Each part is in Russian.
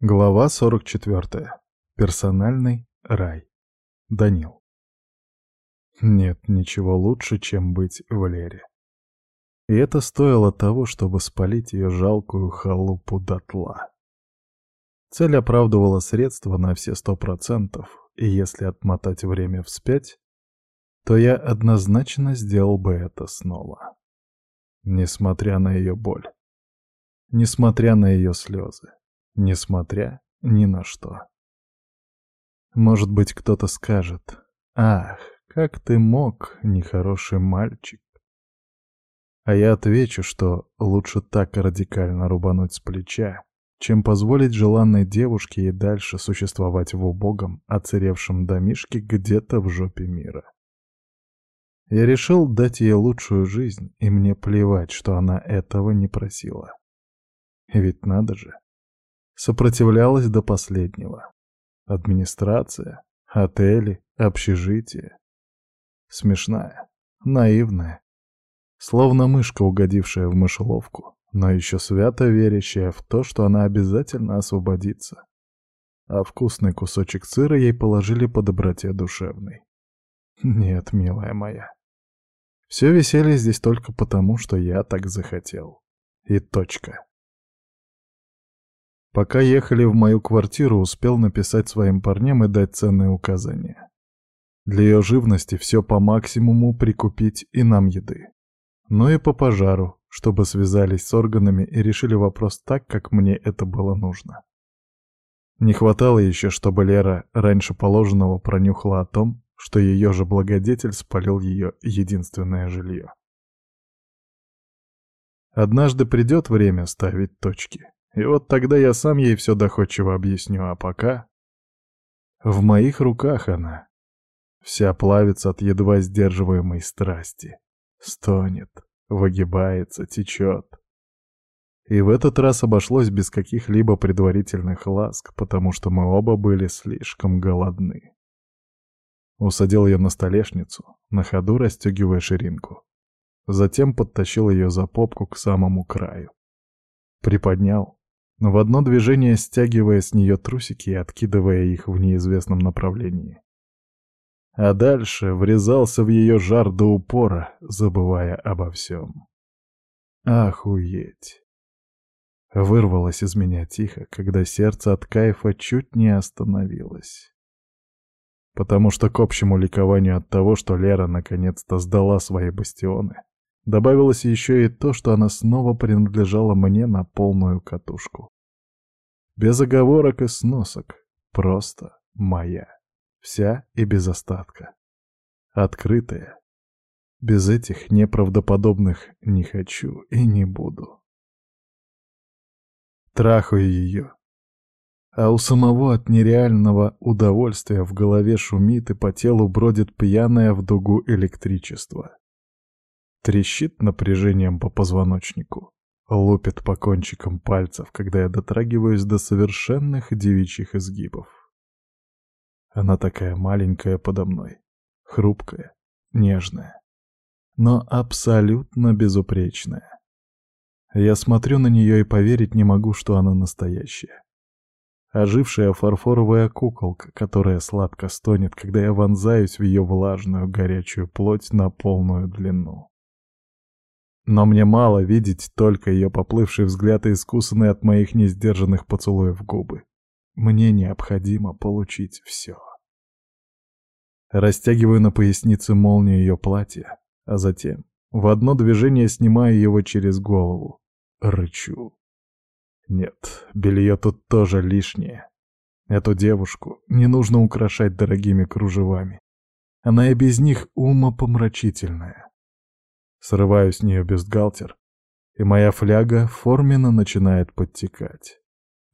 Глава 44. Персональный рай. Данил. Нет ничего лучше, чем быть в Лере. И это стоило того, чтобы спалить ее жалкую халупу дотла. Цель оправдывала средства на все сто процентов, и если отмотать время вспять, то я однозначно сделал бы это снова. Несмотря на ее боль. Несмотря на ее слезы несмотря ни на что. Может быть, кто-то скажет, «Ах, как ты мог, нехороший мальчик?» А я отвечу, что лучше так радикально рубануть с плеча, чем позволить желанной девушке и дальше существовать в убогом, оцаревшем домишке где-то в жопе мира. Я решил дать ей лучшую жизнь, и мне плевать, что она этого не просила. Ведь надо же. Сопротивлялась до последнего. Администрация, отели, общежитие. Смешная, наивная. Словно мышка, угодившая в мышеловку, но еще свято верящая в то, что она обязательно освободится. А вкусный кусочек сыра ей положили по доброте душевной. Нет, милая моя. Все веселье здесь только потому, что я так захотел. И точка. Пока ехали в мою квартиру, успел написать своим парням и дать ценные указания. Для ее живности все по максимуму прикупить и нам еды. Но и по пожару, чтобы связались с органами и решили вопрос так, как мне это было нужно. Не хватало еще, чтобы Лера раньше положенного пронюхала о том, что ее же благодетель спалил ее единственное жилье. Однажды придет время ставить точки. И вот тогда я сам ей все доходчиво объясню, а пока... В моих руках она. Вся плавится от едва сдерживаемой страсти. Стонет, выгибается, течет. И в этот раз обошлось без каких-либо предварительных ласк, потому что мы оба были слишком голодны. Усадил ее на столешницу, на ходу расстегивая ширинку. Затем подтащил ее за попку к самому краю. Приподнял, в одно движение стягивая с нее трусики и откидывая их в неизвестном направлении. А дальше врезался в ее жар до упора, забывая обо всем. Охуеть! Вырвалось из меня тихо, когда сердце от кайфа чуть не остановилось. Потому что к общему ликованию от того, что Лера наконец-то сдала свои бастионы, Добавилось еще и то, что она снова принадлежала мне на полную катушку. Без оговорок и сносок. Просто моя. Вся и без остатка. Открытая. Без этих неправдоподобных «не хочу» и «не буду». Трахаю ее. А у самого от нереального удовольствия в голове шумит и по телу бродит пьяное в дугу электричество. Трещит напряжением по позвоночнику, лупит по кончикам пальцев, когда я дотрагиваюсь до совершенных девичьих изгибов. Она такая маленькая подо мной, хрупкая, нежная, но абсолютно безупречная. Я смотрю на нее и поверить не могу, что она настоящая. Ожившая фарфоровая куколка, которая сладко стонет, когда я вонзаюсь в ее влажную горячую плоть на полную длину. Но мне мало видеть только ее поплывший взгляд и искусанные от моих несдержанных поцелуев губы. Мне необходимо получить все. Растягиваю на пояснице молнию ее платья, а затем в одно движение снимаю его через голову. Рычу. Нет, белье тут тоже лишнее. Эту девушку не нужно украшать дорогими кружевами. Она и без них умопомрачительная. Срываю с нее бюстгальтер, и моя фляга форменно начинает подтекать.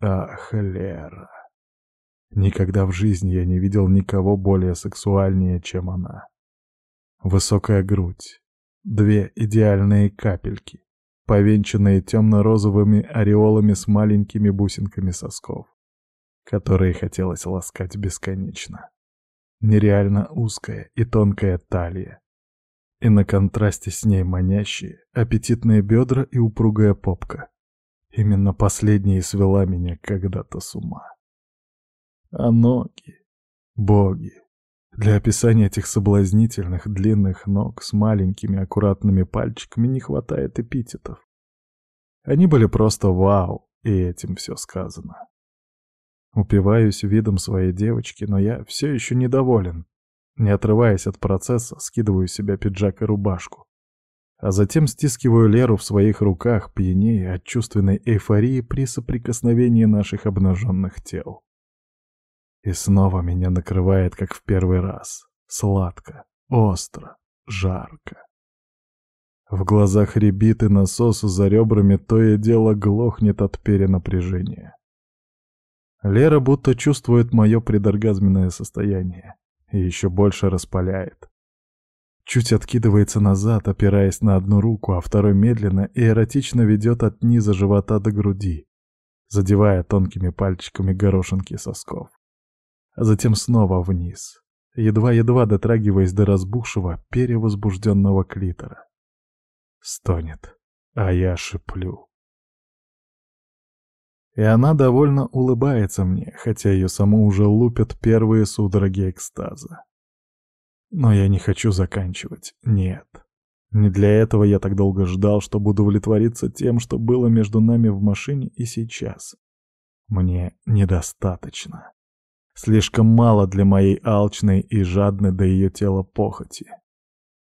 Ах, Лера. Никогда в жизни я не видел никого более сексуальнее, чем она. Высокая грудь, две идеальные капельки, повенчанные темно-розовыми ореолами с маленькими бусинками сосков, которые хотелось ласкать бесконечно. Нереально узкая и тонкая талия, и на контрасте с ней манящие, аппетитные бедра и упругая попка. Именно последняя свела меня когда-то с ума. А ноги, боги, для описания этих соблазнительных длинных ног с маленькими аккуратными пальчиками не хватает эпитетов. Они были просто вау, и этим все сказано. Упиваюсь видом своей девочки, но я все еще недоволен. Не отрываясь от процесса, скидываю с себя пиджак и рубашку. А затем стискиваю Леру в своих руках, пьянее от чувственной эйфории при соприкосновении наших обнаженных тел. И снова меня накрывает, как в первый раз. Сладко, остро, жарко. В глазах рябит и насос за ребрами то и дело глохнет от перенапряжения. Лера будто чувствует мое предоргазменное состояние и еще больше распаляет. Чуть откидывается назад, опираясь на одну руку, а второй медленно и эротично ведет от низа живота до груди, задевая тонкими пальчиками горошинки сосков а затем снова вниз, едва-едва дотрагиваясь до разбухшего, перевозбужденного клитора. Стонет, а я шиплю. И она довольно улыбается мне, хотя ее саму уже лупят первые судороги экстаза. Но я не хочу заканчивать, нет. Не для этого я так долго ждал, что буду удовлетвориться тем, что было между нами в машине и сейчас. Мне недостаточно. Слишком мало для моей алчной и жадной до ее тела похоти.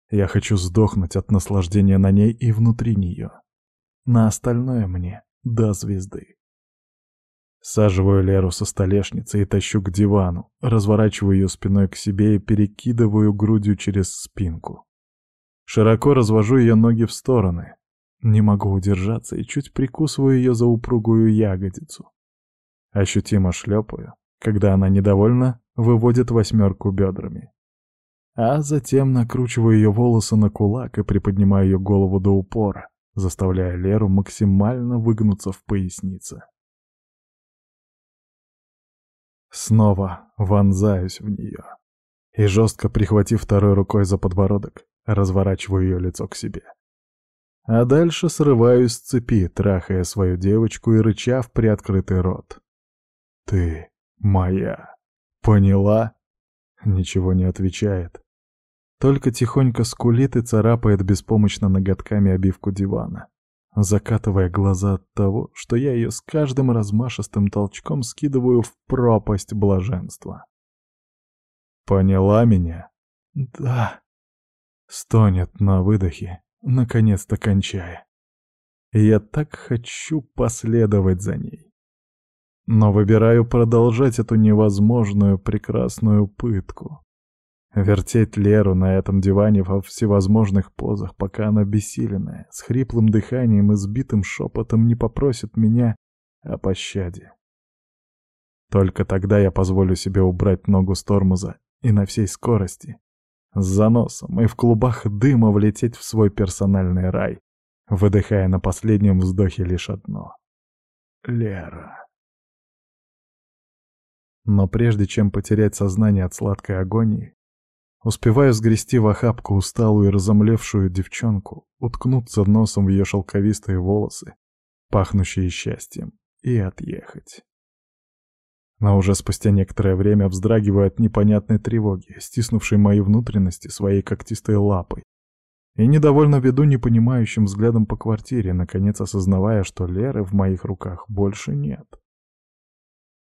Я хочу сдохнуть от наслаждения на ней и внутри нее. На остальное мне до звезды. Саживаю Леру со столешницы и тащу к дивану, разворачиваю ее спиной к себе и перекидываю грудью через спинку. Широко развожу ее ноги в стороны. Не могу удержаться и чуть прикусываю ее за упругую ягодицу. Ощутимо шлепаю, когда она недовольна, выводит восьмерку бедрами. А затем накручиваю ее волосы на кулак и приподнимаю ее голову до упора, заставляя Леру максимально выгнуться в пояснице. Снова вонзаюсь в нее и, жестко прихватив второй рукой за подбородок, разворачиваю ее лицо к себе. А дальше срываюсь с цепи, трахая свою девочку и рыча в приоткрытый рот. «Ты Моя. Поняла? Ничего не отвечает. Только тихонько скулит и царапает беспомощно ноготками обивку дивана, закатывая глаза от того, что я ее с каждым размашистым толчком скидываю в пропасть блаженства. Поняла меня? Да. Стонет на выдохе, наконец-то кончая. Я так хочу последовать за ней. Но выбираю продолжать эту невозможную прекрасную пытку. Вертеть Леру на этом диване во всевозможных позах, пока она бессиленная, с хриплым дыханием и сбитым шепотом не попросит меня о пощаде. Только тогда я позволю себе убрать ногу с тормоза и на всей скорости, с заносом и в клубах дыма влететь в свой персональный рай, выдыхая на последнем вздохе лишь одно — Лера. Но прежде чем потерять сознание от сладкой агонии, успеваю сгрести в охапку усталую и разомлевшую девчонку, уткнуться носом в ее шелковистые волосы, пахнущие счастьем, и отъехать. Но уже спустя некоторое время вздрагиваю от непонятной тревоги, стиснувшей мои внутренности своей когтистой лапой, и недовольно веду непонимающим взглядом по квартире, наконец осознавая, что Леры в моих руках больше нет.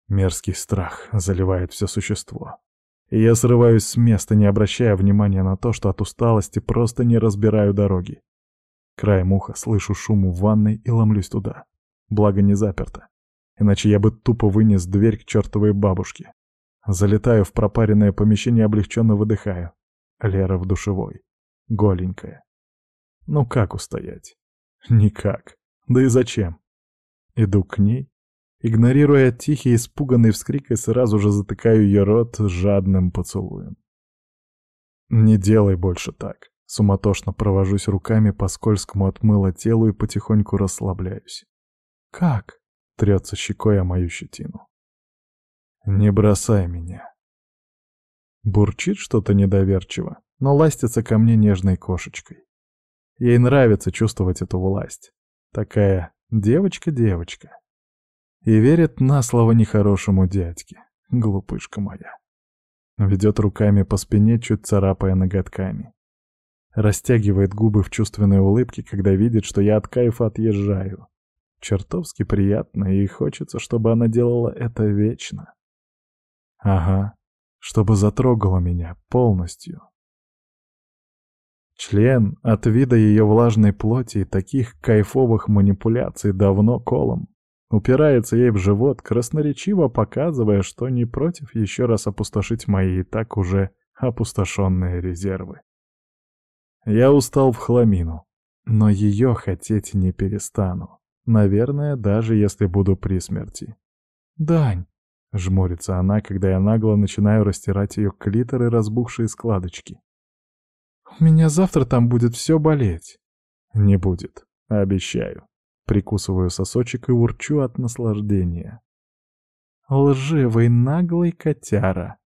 Мерзкий страх заливает все существо. И я срываюсь с места, не обращая внимания на то, что от усталости просто не разбираю дороги. Краем уха слышу шум в ванной и ломлюсь туда. Благо не заперто. Иначе я бы тупо вынес дверь к чертовой бабушке. Залетаю в пропаренное помещение и облегченно выдыхаю. Лера в душевой. Голенькая. Ну как устоять? Никак. Да и зачем? Иду к ней, Игнорируя тихий испуганный вскрик, и сразу же затыкаю ее рот жадным поцелуем. «Не делай больше так». Суматошно провожусь руками по скользкому от мыла телу и потихоньку расслабляюсь. «Как?» — трется щекой о мою щетину. «Не бросай меня». Бурчит что-то недоверчиво, но ластится ко мне нежной кошечкой. Ей нравится чувствовать эту власть. Такая Девочка-девочка. И верит на слово нехорошему дядьке. Глупышка моя. Ведет руками по спине, чуть царапая ноготками. Растягивает губы в чувственной улыбке, когда видит, что я от кайфа отъезжаю. Чертовски приятно, и хочется, чтобы она делала это вечно. Ага, чтобы затрогала меня полностью. Член от вида ее влажной плоти и таких кайфовых манипуляций давно колом. Упирается ей в живот, красноречиво показывая, что не против еще раз опустошить мои и так уже опустошенные резервы. Я устал в хламину, но ее хотеть не перестану. Наверное, даже если буду при смерти. «Дань!» — жмурится она, когда я нагло начинаю растирать ее клитор и разбухшие складочки. «У меня завтра там будет все болеть». «Не будет, обещаю». Прикусываю сосочек и урчу от наслаждения. «Лживый наглый котяра!»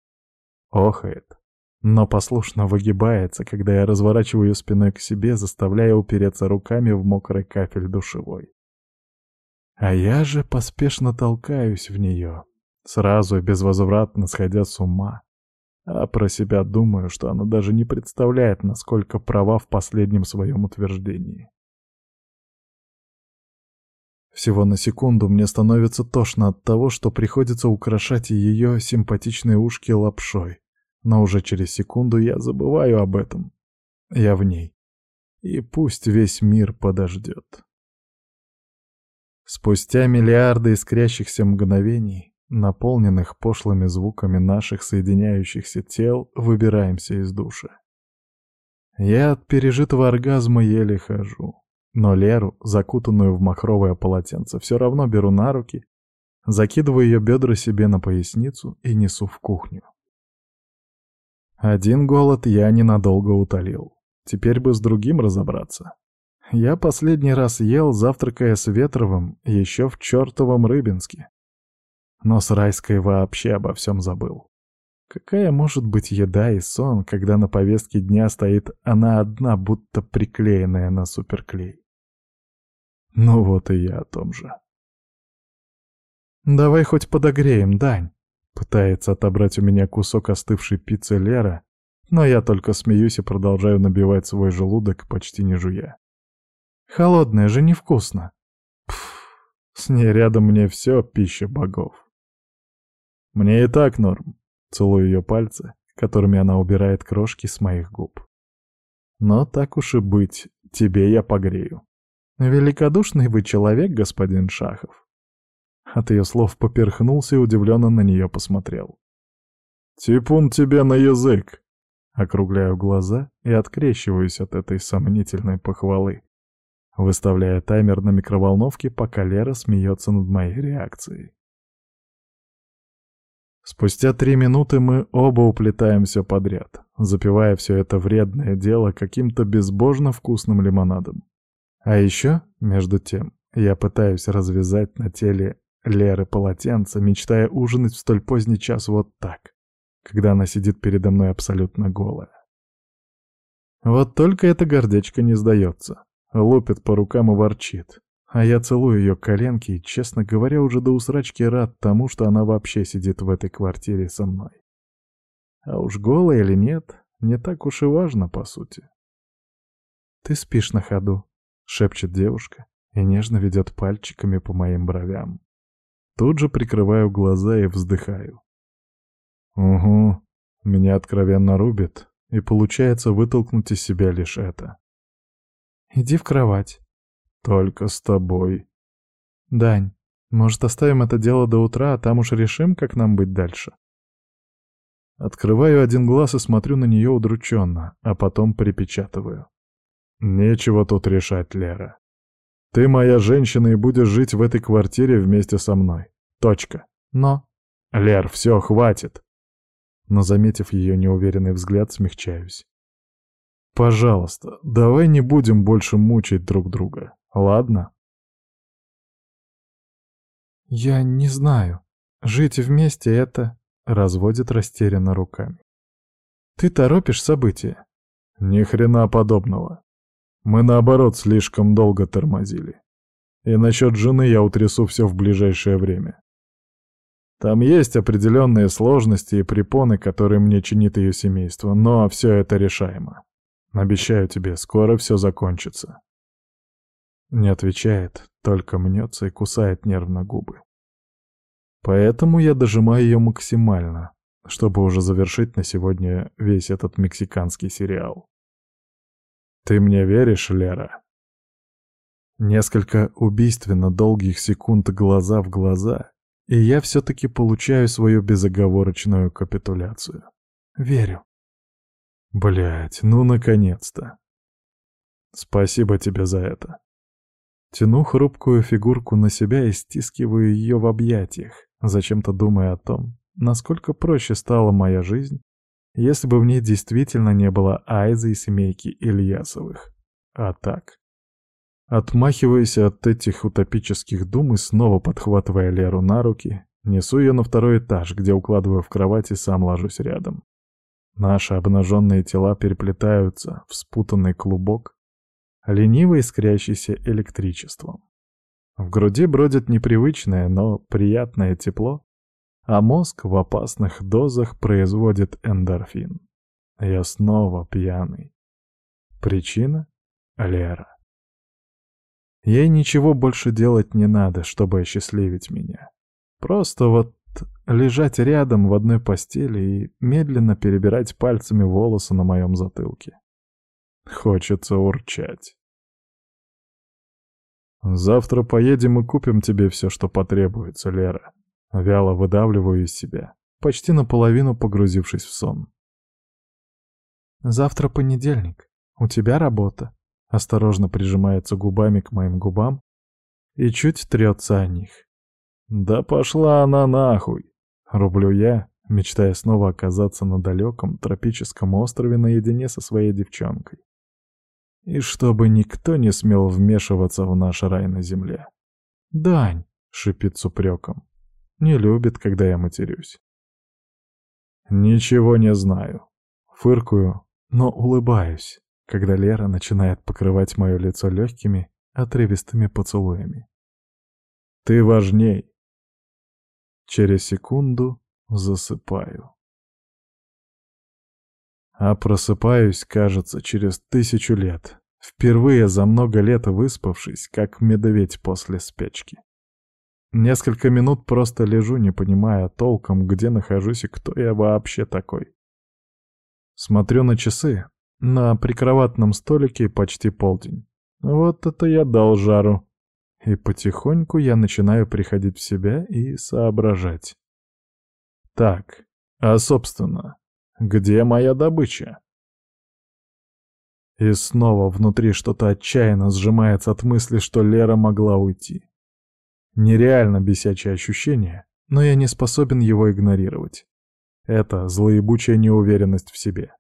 Охает но послушно выгибается, когда я разворачиваю ее спиной к себе, заставляя упереться руками в мокрый кафель душевой. А я же поспешно толкаюсь в нее, сразу и безвозвратно сходя с ума. А про себя думаю, что она даже не представляет, насколько права в последнем своем утверждении. Всего на секунду мне становится тошно от того, что приходится украшать ее симпатичные ушки лапшой, но уже через секунду я забываю об этом. Я в ней. И пусть весь мир подождет. Спустя миллиарды искрящихся мгновений, наполненных пошлыми звуками наших соединяющихся тел, выбираемся из души. Я от пережитого оргазма еле хожу, но Леру, закутанную в махровое полотенце, все равно беру на руки, закидываю ее бедра себе на поясницу и несу в кухню. Один голод я ненадолго утолил. Теперь бы с другим разобраться. Я последний раз ел, завтракая с Ветровым, еще в чертовом Рыбинске. Но с Райской вообще обо всем забыл. Какая может быть еда и сон, когда на повестке дня стоит она одна, будто приклеенная на суперклей? Ну вот и я о том же. «Давай хоть подогреем, Дань», Пытается отобрать у меня кусок остывшей пиццы Лера, но я только смеюсь и продолжаю набивать свой желудок, почти не жуя. Холодная же невкусно. Пф, с ней рядом мне все пища богов. Мне и так норм. Целую ее пальцы, которыми она убирает крошки с моих губ. Но так уж и быть, тебе я погрею. Великодушный вы человек, господин Шахов. От ее слов поперхнулся и удивленно на нее посмотрел. «Типун тебе на язык!» Округляю глаза и открещиваюсь от этой сомнительной похвалы, выставляя таймер на микроволновке, пока Лера смеется над моей реакцией. Спустя три минуты мы оба уплетаем все подряд, запивая все это вредное дело каким-то безбожно вкусным лимонадом. А еще, между тем, я пытаюсь развязать на теле Леры полотенце, мечтая ужинать в столь поздний час вот так, когда она сидит передо мной абсолютно голая. Вот только эта гордечка не сдается, лупит по рукам и ворчит. А я целую ее коленки и, честно говоря, уже до усрачки рад тому, что она вообще сидит в этой квартире со мной. А уж голая или нет, не так уж и важно, по сути. «Ты спишь на ходу», — шепчет девушка и нежно ведет пальчиками по моим бровям. Тут же прикрываю глаза и вздыхаю. Угу, меня откровенно рубит, и получается вытолкнуть из себя лишь это. Иди в кровать. Только с тобой. Дань, может, оставим это дело до утра, а там уж решим, как нам быть дальше. Открываю один глаз и смотрю на нее удрученно, а потом припечатываю. Нечего тут решать, Лера. Ты моя женщина и будешь жить в этой квартире вместе со мной. Точка. Но... Лер, все, хватит. Но, заметив ее неуверенный взгляд, смягчаюсь. Пожалуйста, давай не будем больше мучить друг друга, ладно? Я не знаю. Жить вместе — это... Разводит растерянно руками. Ты торопишь события. Ни хрена подобного. Мы, наоборот, слишком долго тормозили. И насчет жены я утрясу все в ближайшее время. Там есть определенные сложности и препоны, которые мне чинит ее семейство, но все это решаемо. Обещаю тебе, скоро все закончится. Не отвечает, только мнется и кусает нервно губы. Поэтому я дожимаю ее максимально, чтобы уже завершить на сегодня весь этот мексиканский сериал. Ты мне веришь, Лера? Несколько убийственно долгих секунд глаза в глаза, и я все-таки получаю свою безоговорочную капитуляцию. Верю. Блять, ну наконец-то. Спасибо тебе за это. Тяну хрупкую фигурку на себя и стискиваю ее в объятиях, зачем-то думая о том, насколько проще стала моя жизнь, если бы в ней действительно не было Айзы и семейки Ильясовых. А так... Отмахиваясь от этих утопических дум и снова подхватывая Леру на руки, несу ее на второй этаж, где укладываю в кровать и сам ложусь рядом. Наши обнаженные тела переплетаются в спутанный клубок, лениво искрящийся электричеством. В груди бродит непривычное, но приятное тепло, а мозг в опасных дозах производит эндорфин. Я снова пьяный. Причина — Лера. Ей ничего больше делать не надо, чтобы осчастливить меня. Просто вот лежать рядом в одной постели и медленно перебирать пальцами волосы на моем затылке. Хочется урчать. «Завтра поедем и купим тебе все, что потребуется, Лера». Вяло выдавливаю из себя, почти наполовину погрузившись в сон. «Завтра понедельник. У тебя работа осторожно прижимается губами к моим губам и чуть трется о них. «Да пошла она нахуй!» — рублю я, мечтая снова оказаться на далеком тропическом острове наедине со своей девчонкой. И чтобы никто не смел вмешиваться в наш рай на земле. «Дань!» — шипит с упреком. Не любит, когда я матерюсь. «Ничего не знаю». Фыркую, но улыбаюсь когда Лера начинает покрывать мое лицо легкими, отрывистыми поцелуями. «Ты важней!» Через секунду засыпаю. А просыпаюсь, кажется, через тысячу лет, впервые за много лет выспавшись, как медведь после спячки. Несколько минут просто лежу, не понимая толком, где нахожусь и кто я вообще такой. Смотрю на часы, на прикроватном столике почти полдень. Вот это я дал жару. И потихоньку я начинаю приходить в себя и соображать. Так, а собственно, где моя добыча? И снова внутри что-то отчаянно сжимается от мысли, что Лера могла уйти. Нереально бесячее ощущение, но я не способен его игнорировать. Это злоебучая неуверенность в себе.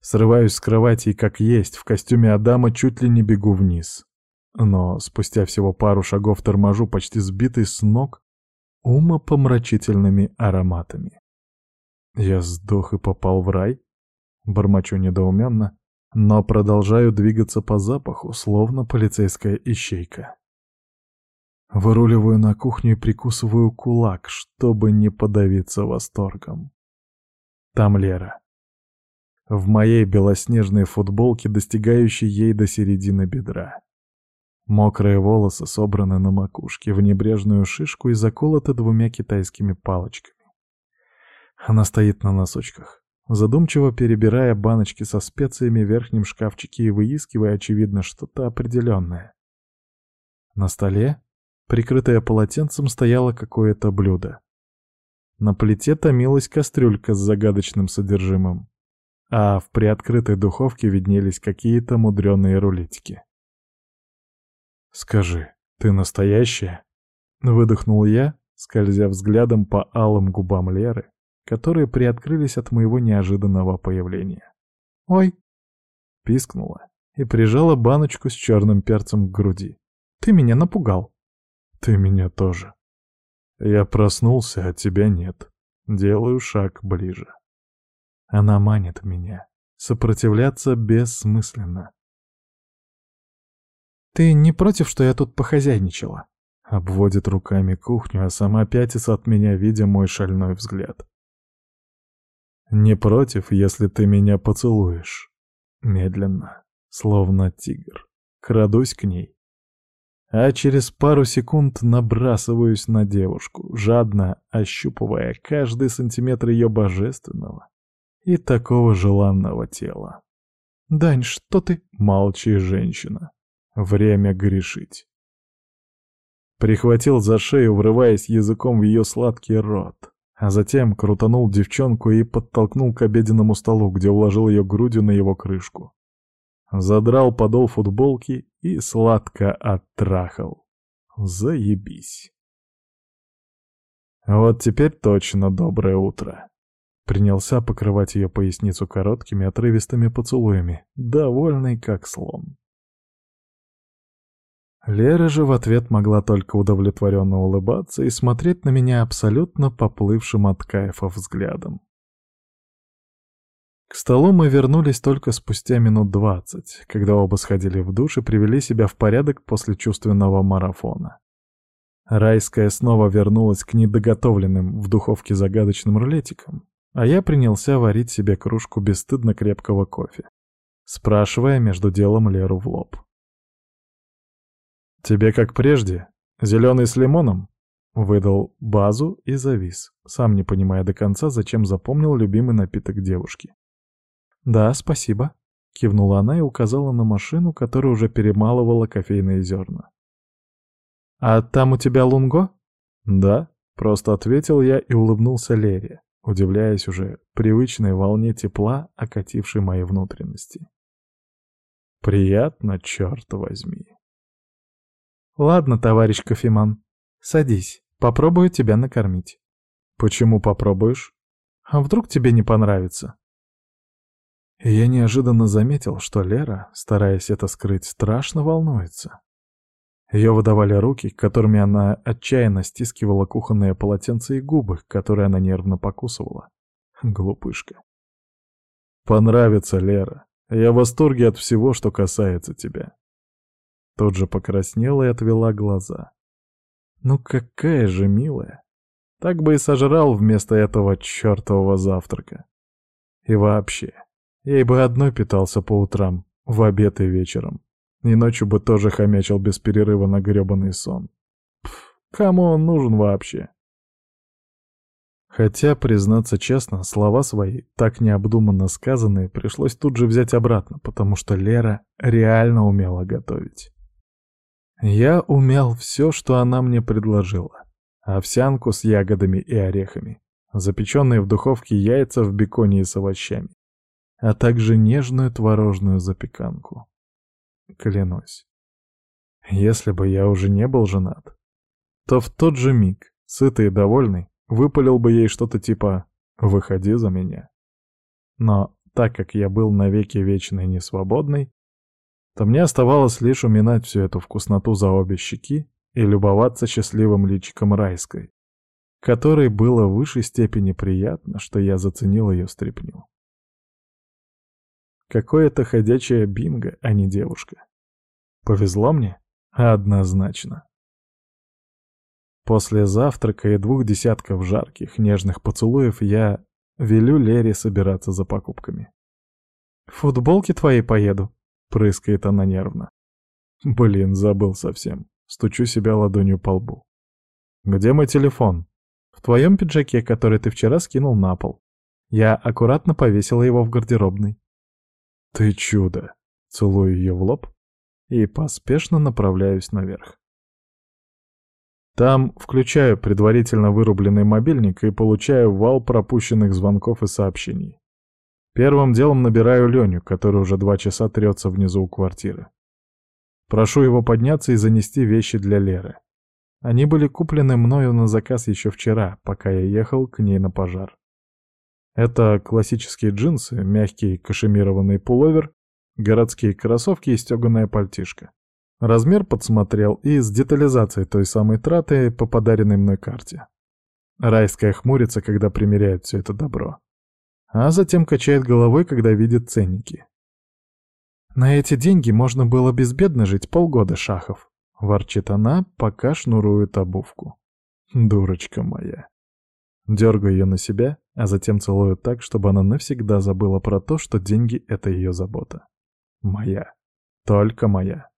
Срываюсь с кровати и, как есть, в костюме Адама чуть ли не бегу вниз. Но спустя всего пару шагов торможу, почти сбитый с ног, умопомрачительными ароматами. Я сдох и попал в рай? Бормочу недоуменно, но продолжаю двигаться по запаху, словно полицейская ищейка. Выруливаю на кухню и прикусываю кулак, чтобы не подавиться восторгом. Там Лера в моей белоснежной футболке, достигающей ей до середины бедра. Мокрые волосы собраны на макушке в небрежную шишку и заколоты двумя китайскими палочками. Она стоит на носочках, задумчиво перебирая баночки со специями в верхнем шкафчике и выискивая, очевидно, что-то определенное. На столе, прикрытое полотенцем, стояло какое-то блюдо. На плите томилась кастрюлька с загадочным содержимым а в приоткрытой духовке виднелись какие-то мудреные рулетики. «Скажи, ты настоящая?» — выдохнул я, скользя взглядом по алым губам Леры, которые приоткрылись от моего неожиданного появления. «Ой!» — пискнула и прижала баночку с черным перцем к груди. «Ты меня напугал!» «Ты меня тоже!» Я проснулся, а тебя нет. Делаю шаг ближе. Она манит меня. Сопротивляться бессмысленно. «Ты не против, что я тут похозяйничала?» Обводит руками кухню, а сама пятится от меня, видя мой шальной взгляд. «Не против, если ты меня поцелуешь?» Медленно, словно тигр, крадусь к ней. А через пару секунд набрасываюсь на девушку, жадно ощупывая каждый сантиметр ее божественного и такого желанного тела. «Дань, что ты?» «Молчи, женщина. Время грешить». Прихватил за шею, врываясь языком в ее сладкий рот, а затем крутанул девчонку и подтолкнул к обеденному столу, где уложил ее грудью на его крышку. Задрал подол футболки и сладко оттрахал. Заебись. Вот теперь точно доброе утро. Принялся покрывать ее поясницу короткими отрывистыми поцелуями, довольный как слон. Лера же в ответ могла только удовлетворенно улыбаться и смотреть на меня абсолютно поплывшим от кайфа взглядом. К столу мы вернулись только спустя минут двадцать, когда оба сходили в душ и привели себя в порядок после чувственного марафона. Райская снова вернулась к недоготовленным в духовке загадочным рулетикам, а я принялся варить себе кружку бесстыдно крепкого кофе, спрашивая между делом Леру в лоб. «Тебе как прежде? Зеленый с лимоном?» Выдал базу и завис, сам не понимая до конца, зачем запомнил любимый напиток девушки. «Да, спасибо», — кивнула она и указала на машину, которая уже перемалывала кофейные зерна. «А там у тебя лунго?» «Да», — просто ответил я и улыбнулся Лере, удивляясь уже привычной волне тепла, окатившей мои внутренности. «Приятно, черт возьми». «Ладно, товарищ кофеман, садись, попробую тебя накормить». «Почему попробуешь?» «А вдруг тебе не понравится?» Я неожиданно заметил, что Лера, стараясь это скрыть, страшно волнуется. Ее выдавали руки, которыми она отчаянно стискивала кухонное полотенце и губы, которые она нервно покусывала. Глупышка. «Понравится, Лера. Я в восторге от всего, что касается тебя. Тут же покраснела и отвела глаза. Ну какая же милая. Так бы и сожрал вместо этого чертового завтрака. И вообще, ей бы одной питался по утрам, в обед и вечером. И ночью бы тоже хомячил без перерыва на грёбаный сон. Пф, кому он нужен вообще? Хотя, признаться честно, слова свои, так необдуманно сказанные, пришлось тут же взять обратно, потому что Лера реально умела готовить. Я умел все, что она мне предложила. Овсянку с ягодами и орехами, запеченные в духовке яйца в беконе и с овощами, а также нежную творожную запеканку. Клянусь, если бы я уже не был женат, то в тот же миг, сытый и довольный, выпалил бы ей что-то типа «выходи за меня». Но так как я был навеки вечный и несвободный, то мне оставалось лишь уминать всю эту вкусноту за обе щеки и любоваться счастливым личиком райской, которой было в высшей степени приятно, что я заценил ее стряпню. Какое-то ходячее бинго, а не девушка. Повезло мне? Однозначно. После завтрака и двух десятков жарких, нежных поцелуев я велю Лере собираться за покупками. «В футболке твоей поеду», Прыскает она нервно. Блин, забыл совсем. Стучу себя ладонью по лбу. «Где мой телефон?» «В твоем пиджаке, который ты вчера скинул на пол. Я аккуратно повесила его в гардеробной». «Ты чудо!» Целую ее в лоб и поспешно направляюсь наверх. Там включаю предварительно вырубленный мобильник и получаю вал пропущенных звонков и сообщений. Первым делом набираю Леню, который уже два часа трется внизу у квартиры. Прошу его подняться и занести вещи для Леры. Они были куплены мною на заказ еще вчера, пока я ехал к ней на пожар. Это классические джинсы, мягкий кашемированный пуловер, городские кроссовки и стеганая пальтишка. Размер подсмотрел и с детализацией той самой траты по подаренной мной карте. Райская хмурится, когда примеряет все это добро а затем качает головой, когда видит ценники. На эти деньги можно было безбедно жить полгода, Шахов. Ворчит она, пока шнурует обувку. Дурочка моя. Дергаю ее на себя, а затем целую так, чтобы она навсегда забыла про то, что деньги — это ее забота. Моя. Только моя.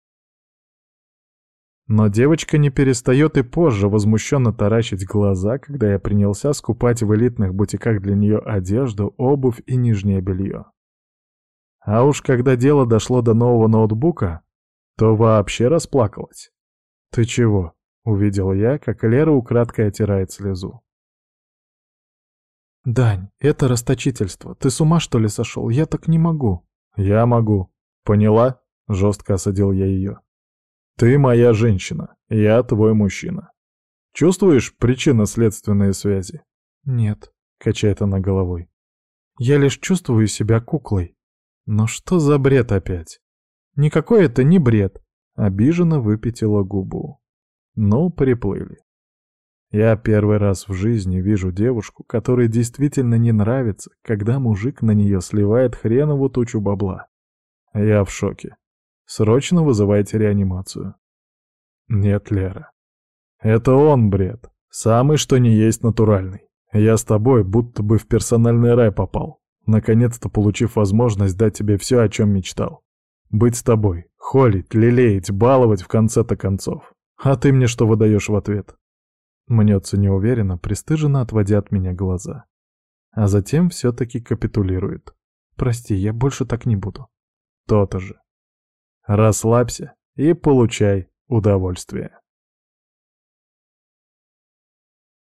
Но девочка не перестает и позже возмущенно таращить глаза, когда я принялся скупать в элитных бутиках для нее одежду, обувь и нижнее белье. А уж когда дело дошло до нового ноутбука, то вообще расплакалась. «Ты чего?» — увидел я, как Лера украдкой отирает слезу. «Дань, это расточительство. Ты с ума, что ли, сошел? Я так не могу». «Я могу. Поняла?» — жестко осадил я ее. «Ты моя женщина, я твой мужчина. Чувствуешь причинно-следственные связи?» «Нет», — качает она головой. «Я лишь чувствую себя куклой». «Но что за бред опять?» «Никакой это не бред», — обиженно выпятила губу. Ну, приплыли. Я первый раз в жизни вижу девушку, которой действительно не нравится, когда мужик на нее сливает хренову тучу бабла. Я в шоке. Срочно вызывайте реанимацию. Нет, Лера. Это он бред. Самый что ни есть натуральный. Я с тобой будто бы в персональный рай попал, наконец-то получив возможность дать тебе все, о чем мечтал. Быть с тобой, холить, лелеять, баловать в конце-то концов. А ты мне что выдаешь в ответ? Мнется неуверенно, пристыженно отводя от меня глаза. А затем все-таки капитулирует. Прости, я больше так не буду. То-то же. Расслабься и получай удовольствие.